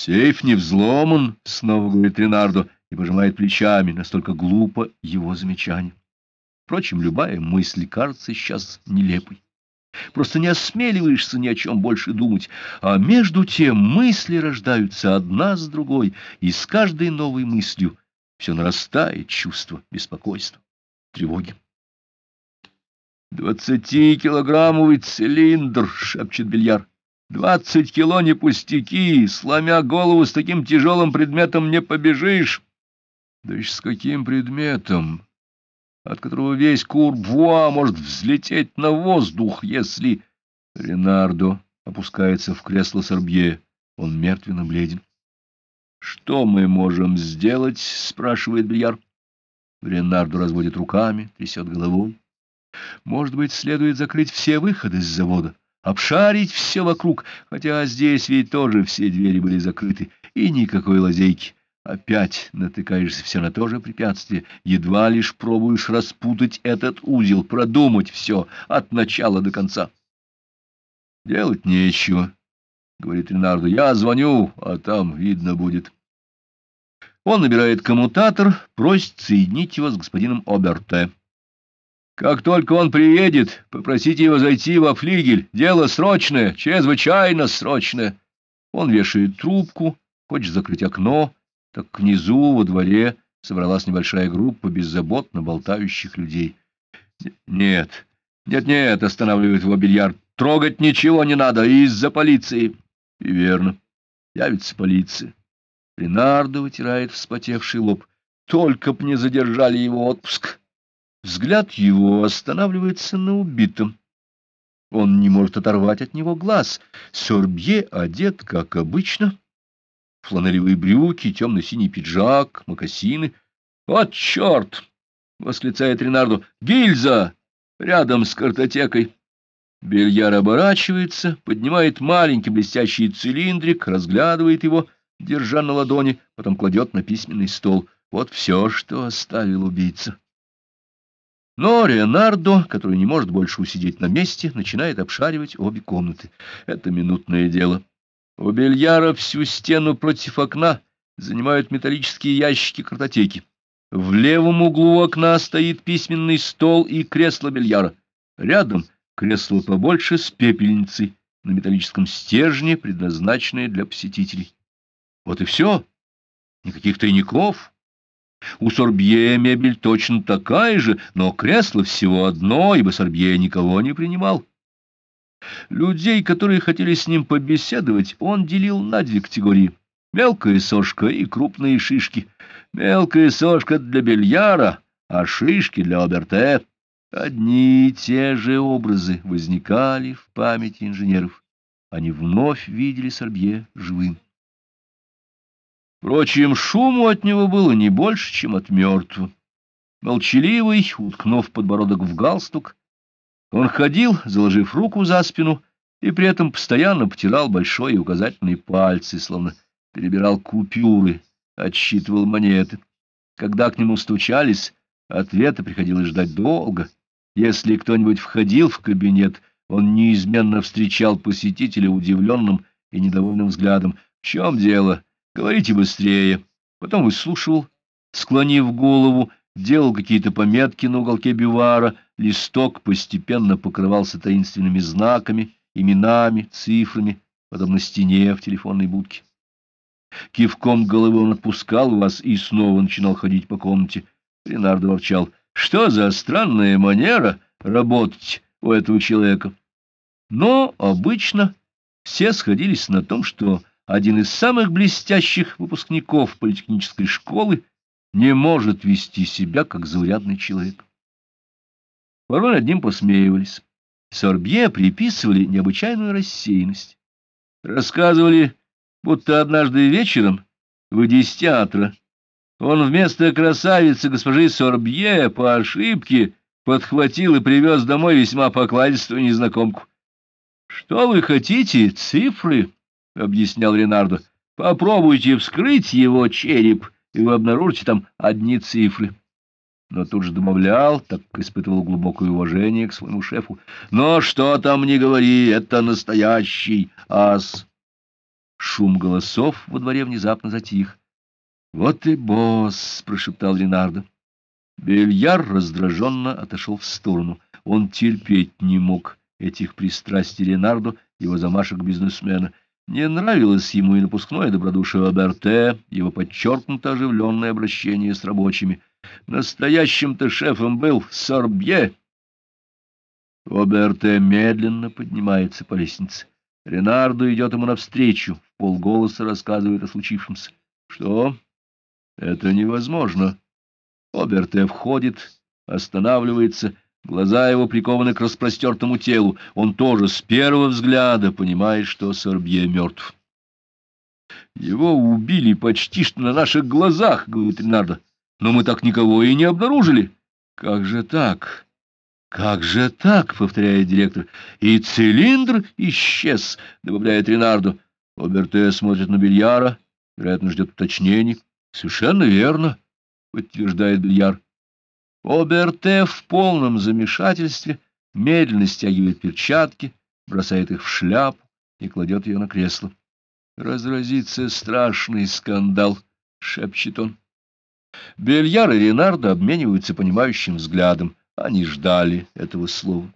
Сейф не взломан, — снова говорит Ренардо и пожимает плечами, настолько глупо его замечание. Впрочем, любая мысль кажется сейчас нелепой. Просто не осмеливаешься ни о чем больше думать, а между тем мысли рождаются одна с другой, и с каждой новой мыслью все нарастает чувство беспокойства, тревоги. «Двадцатикилограммовый цилиндр!» — шепчет Бельяр. «Двадцать кило не пустяки! Сломя голову с таким тяжелым предметом не побежишь!» «Да еще с каким предметом?» от которого весь Курбуа может взлететь на воздух, если... Ренардо опускается в кресло Сорбье. Он мертвенно бледен. — Что мы можем сделать? — спрашивает Бильяр. Ренардо разводит руками, трясет головой. — Может быть, следует закрыть все выходы с завода, обшарить все вокруг, хотя здесь ведь тоже все двери были закрыты, и никакой лазейки. Опять натыкаешься все на то же препятствие, едва лишь пробуешь распутать этот узел, продумать все от начала до конца. — Делать нечего, — говорит Ренардо. — Я звоню, а там видно будет. Он набирает коммутатор, просит соединить его с господином Оберте. Как только он приедет, попросите его зайти во флигель. Дело срочное, чрезвычайно срочное. Он вешает трубку, хочет закрыть окно, так внизу, во дворе, собралась небольшая группа беззаботно болтающих людей. «Нет, нет-нет», — останавливает его бильярд, — «трогать ничего не надо, из-за полиции». И верно, явится полиция. Ренардо вытирает вспотевший лоб. Только б не задержали его отпуск. Взгляд его останавливается на убитом. Он не может оторвать от него глаз. Сорбье одет, как обычно, фланелевые брюки, темно-синий пиджак, мокасины. «Вот черт!» — восклицает Ренардо. «Гильза! Рядом с картотекой!» Бельяр оборачивается, поднимает маленький блестящий цилиндрик, разглядывает его, держа на ладони, потом кладет на письменный стол. Вот все, что оставил убийца. Но Ренардо, который не может больше усидеть на месте, начинает обшаривать обе комнаты. Это минутное дело. У бельяра всю стену против окна занимают металлические ящики картотеки. В левом углу окна стоит письменный стол и кресло бельяра. Рядом кресло побольше с пепельницей на металлическом стержне, предназначенное для посетителей. Вот и все. Никаких тайников. У Сорбье мебель точно такая же, но кресло всего одно, ибо Сорбье никого не принимал. Людей, которые хотели с ним побеседовать, он делил на две категории — мелкая сошка и крупные шишки. Мелкая сошка для бельяра, а шишки для оберте. Одни и те же образы возникали в памяти инженеров. Они вновь видели Сорбье живым. Впрочем, шуму от него было не больше, чем от мертвого. Молчаливый, уткнув подбородок в галстук, он ходил, заложив руку за спину, и при этом постоянно потирал большой и указательный пальцы, словно перебирал купюры, отсчитывал монеты. Когда к нему стучались, ответа приходилось ждать долго. Если кто-нибудь входил в кабинет, он неизменно встречал посетителя удивленным и недовольным взглядом. — В чем дело? Говорите быстрее. Потом выслушивал, склонив голову, делал какие-то пометки на уголке бивара, листок постепенно покрывался таинственными знаками, именами, цифрами, потом на стене в телефонной будке. Кивком головы он отпускал вас и снова начинал ходить по комнате. Ренардо ворчал. Что за странная манера работать у этого человека? Но обычно все сходились на том, что один из самых блестящих выпускников политехнической школы не может вести себя как заурядный человек. Порой над ним посмеивались. Сорбье приписывали необычайную рассеянность. Рассказывали, будто однажды вечером, выйдя из театра, он вместо красавицы госпожи Сорбье по ошибке подхватил и привез домой весьма покладистую незнакомку. — Что вы хотите? Цифры? — объяснял Ренардо. — Попробуйте вскрыть его череп — и вы обнаружите там одни цифры. Но тут же домовлял, так испытывал глубокое уважение к своему шефу. Но что там не говори, это настоящий ас. Шум голосов во дворе внезапно затих. — Вот и босс! — прошептал Ленардо. Бельяр раздраженно отошел в сторону. Он терпеть не мог этих пристрастий Ленардо, его замашек бизнесмена. Не нравилось ему и напускное добродушие Аберте, его подчеркнуто оживленное обращение с рабочими. Настоящим-то шефом был Сорбье. Оберте медленно поднимается по лестнице. Ренардо идет ему навстречу, в полголоса рассказывает о случившемся. Что? Это невозможно. Оберте входит, останавливается, глаза его прикованы к распростертому телу. Он тоже с первого взгляда понимает, что Сорбье мертв. Его убили почти что на наших глазах, говорит Ренардо. Но мы так никого и не обнаружили. Как же так? Как же так, повторяет директор. И цилиндр исчез, добавляет Ренардо. Оберте смотрит на Бильяра, вероятно, ждет уточнений. Совершенно верно, подтверждает Бильяр. Оберте в полном замешательстве медленно стягивает перчатки, бросает их в шляпу и кладет ее на кресло. Разразится страшный скандал, шепчет он. Бельяр и Ренардо обмениваются понимающим взглядом. Они ждали этого слова.